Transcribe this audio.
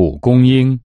蒲公英